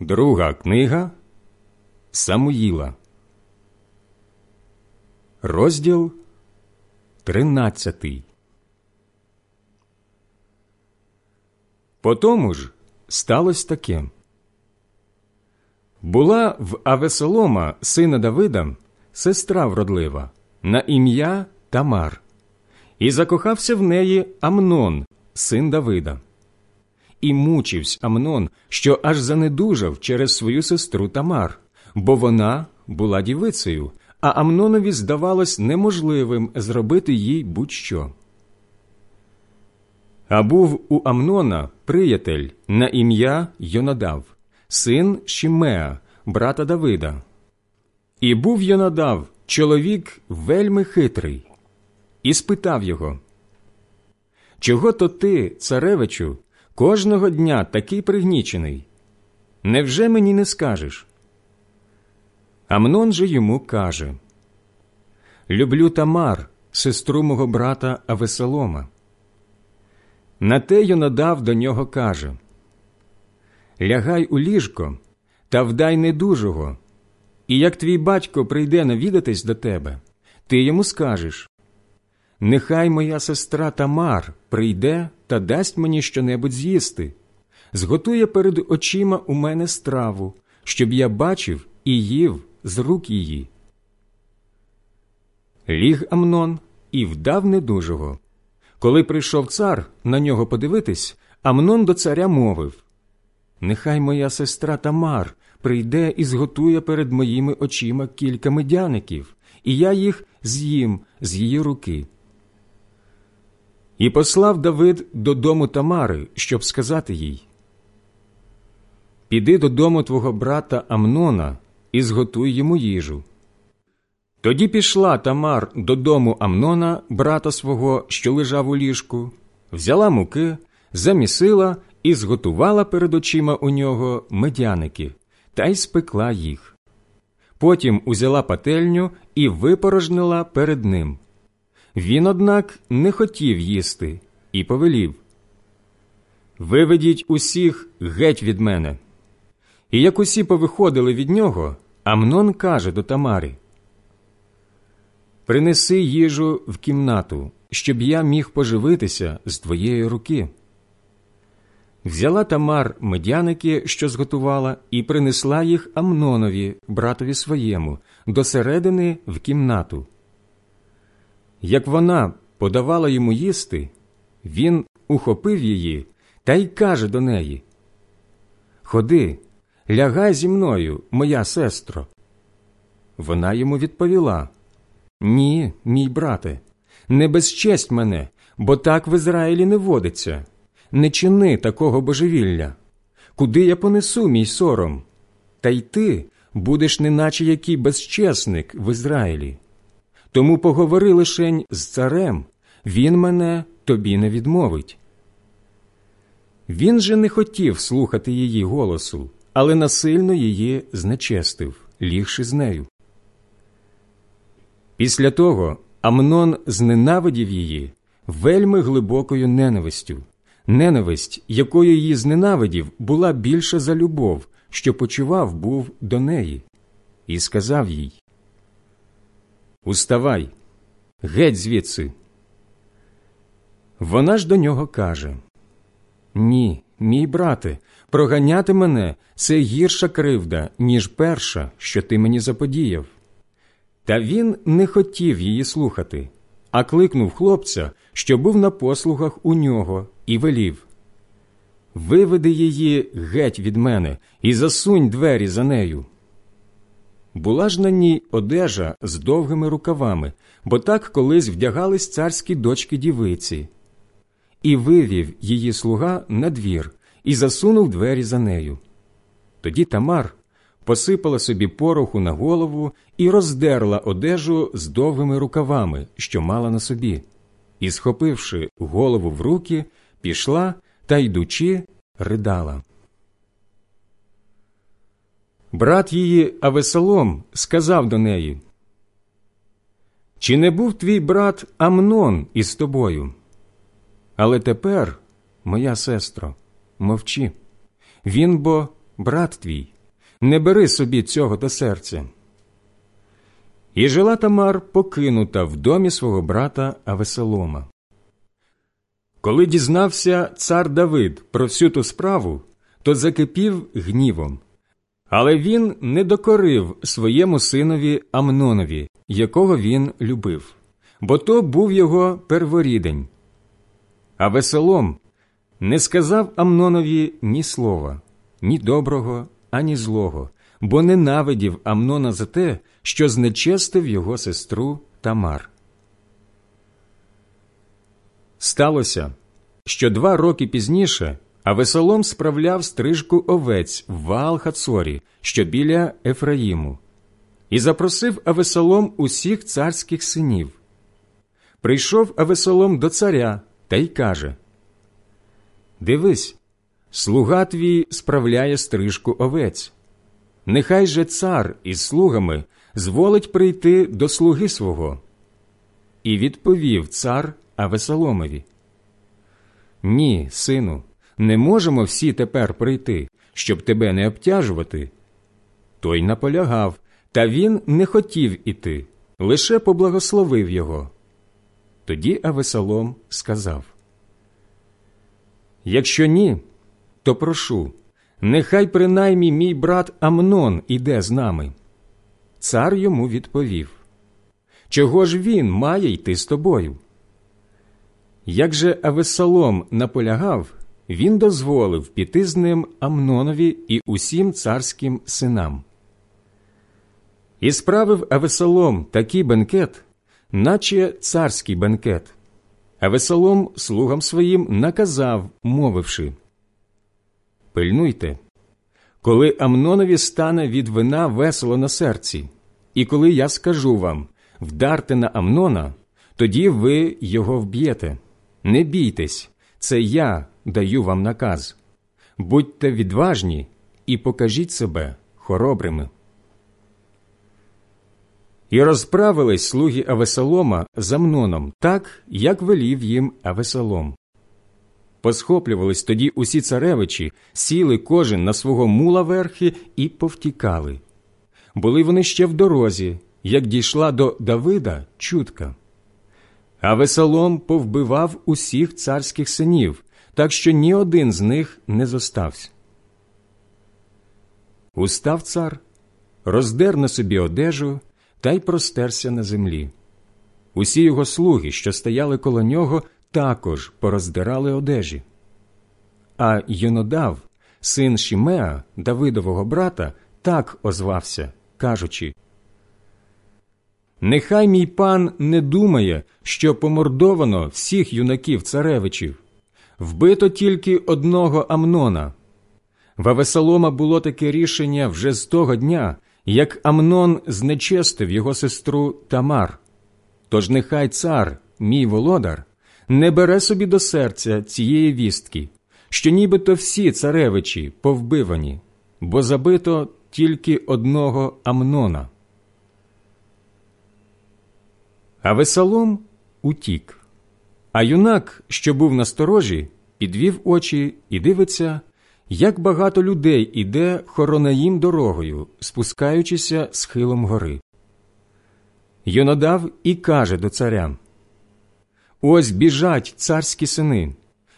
Друга книга Самуїла, розділ тринадцятий. По тому ж сталося таке. Була в Авесолома, сина Давида, сестра вродлива, на ім'я Тамар, і закохався в неї Амнон, син Давида. І мучився Амнон, що аж занедужав через свою сестру Тамар, бо вона була дівицею, а Амнонові здавалось неможливим зробити їй будь-що. А був у Амнона приятель на ім'я Йонадав, син Шімеа, брата Давида. І був Йонадав чоловік вельми хитрий, і спитав його Чого то ти, царевичу, кожного дня такий пригнічений? Невже мені не скажеш? Амнон же йому каже Люблю Тамар, сестру мого брата Авесолома. На те Йонадав до нього каже Лягай у ліжко та вдай недужого, і як твій батько прийде навідатись до тебе, ти йому скажеш Нехай моя сестра Тамар прийде та дасть мені щонебудь з'їсти, зготує перед очима у мене страву, щоб я бачив і їв з рук її. Ліг Амнон і вдав недужого. Коли прийшов цар на нього подивитись, Амнон до царя мовив Нехай моя сестра Тамар прийде і зготує перед моїми очима кілька медяників, і я їх з'їм з її руки. І послав Давид додому Тамари, щоб сказати їй Піди додому твого брата Амнона і зготуй йому їжу. Тоді пішла Тамар додому Амнона, брата свого, що лежав у ліжку, взяла муки, замісила і зготувала перед очима у нього медяники та й спекла їх. Потім узяла пательню і випорожнила перед ним. Він, однак, не хотів їсти і повелів Виведіть усіх геть від мене. І як усі повиходили від нього, Амнон каже до Тамари Принеси їжу в кімнату, щоб я міг поживитися з твоєї руки. Взяла Тамар медяники, що зготувала, і принесла їх Амнонові, братові своєму, до середини в кімнату. Як вона подавала йому їсти, він ухопив її та й каже до неї Ходи, лягай зі мною, моя сестро. Вона йому відповіла Ні, мій брате, не безчесть мене, бо так в Ізраїлі не водиться. Не чини такого божевілля. Куди я понесу мій сором? Та й ти будеш неначе який безчесник в Ізраїлі. Тому поговори лишень з царем, він мене тобі не відмовить. Він же не хотів слухати її голосу, але насильно її знечестив, лігши з нею. Після того Амнон зненавидів її вельми глибокою ненавистю. Ненависть, якою її зненавидів, була більша за любов, що почував був до неї, і сказав їй Уставай, геть звідси. Вона ж до нього каже Ні, мій брате, проганяти мене це гірша кривда, ніж перша, що ти мені заподіяв. Та він не хотів її слухати, а кликнув хлопця, що був на послугах у нього, і велів Виведи її геть від мене і засунь двері за нею. Була ж на ній одежа з довгими рукавами, бо так колись вдягались царські дочки дівиці. І вивів її слуга на двір і засунув двері за нею. Тоді Тамар посипала собі пороху на голову і роздерла одежу з довгими рукавами, що мала на собі, і, схопивши голову в руки, пішла та, йдучи, ридала. Брат її Авесолом сказав до неї Чи не був твій брат Амнон із тобою? Але тепер, моя сестро, мовчи. Він бо брат твій, не бери собі цього до серця. І жила Тамар покинута в домі свого брата Авесолома. Коли дізнався цар Давид про всю ту справу, то закипів гнівом. Але він не докорив своєму синові Амнонові, якого він любив, бо то був його перворідень. А веселом не сказав Амнонові ні слова, ні доброго, ані злого, бо ненавидів Амнона за те, що знечестив його сестру Тамар. Сталося, що два роки пізніше Авесолом справляв стрижку овець в Ваал-Хацорі, що біля Ефраїму, і запросив Авесолом усіх царських синів. Прийшов Авесолом до царя та й каже Дивись, слуга твій справляє стрижку овець. Нехай же цар із слугами зволить прийти до слуги свого. І відповів цар Авесоломові. Ні, сину, не можемо всі тепер прийти, щоб тебе не обтяжувати. Той наполягав, та він не хотів іти, лише поблагословив його. Тоді Авесолом сказав Якщо ні, то прошу, нехай принаймні мій брат Амнон іде з нами. Цар йому відповів Чого ж він має йти з тобою? Як же Авесолом наполягав, він дозволив піти з ним Амнонові і усім царським синам. І справив Авесолом такий бенкет, наче царський бенкет. Авесолом слугам своїм наказав, мовивши Пильнуйте, коли Амнонові стане від вина весело на серці, і коли я скажу вам вдарте на Амнона, тоді ви його вб'єте. Не бійтесь, це я даю вам наказ. Будьте відважні і покажіть себе хоробрими. І розправились слуги Авесолома з Амноном так, як велів їм Авесолом. Посхоплювались тоді усі царевичі, сіли кожен на свого мула верхи і повтікали. Були вони ще в дорозі, як дійшла до Давида чутка. А повбивав усіх царських синів, так що ні один з них не зостався. Устав цар, роздер на собі одежу та й простерся на землі. Усі його слуги, що стояли коло нього, також пороздирали одежі. А Йонодав, син Шімеа, Давидового брата, так озвався, кажучи Нехай мій пан не думає, що помордовано всіх юнаків царевичів, вбито тільки одного Амнона. В Авесолома було таке рішення вже з того дня, як Амнон знечестив його сестру Тамар. Тож нехай цар, мій володар, не бере собі до серця цієї вістки, що нібито всі царевичі повбивані, бо забито тільки одного Амнона. А утік. А юнак, що був на сторожі, підвів очі і дивиться, як багато людей іде хоронаїм дорогою, спускаючися схилом гори. Йонадав і каже до царя Ось біжать царські сини.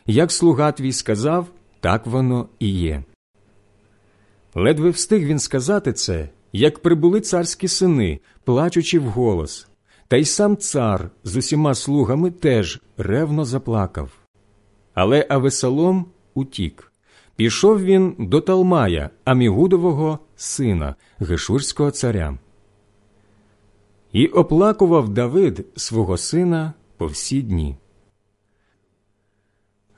Як слуга твій сказав, так воно і є. Ледве встиг він сказати це, як прибули царські сини, плачучи вголос. Та й сам цар з усіма слугами теж ревно заплакав. Але Авесалом утік. Пішов він до Талмая, Амігудового сина, Гешурського царя. І оплакував Давид свого сина по всі дні.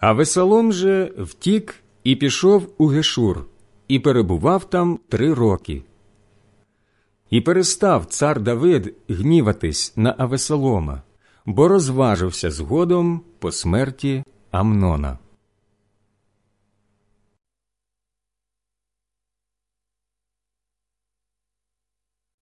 А Весалом же втік і пішов у Гешур, і перебував там три роки. І перестав цар Давид гніватись на Авесолома, бо розважився згодом по смерті Амнона.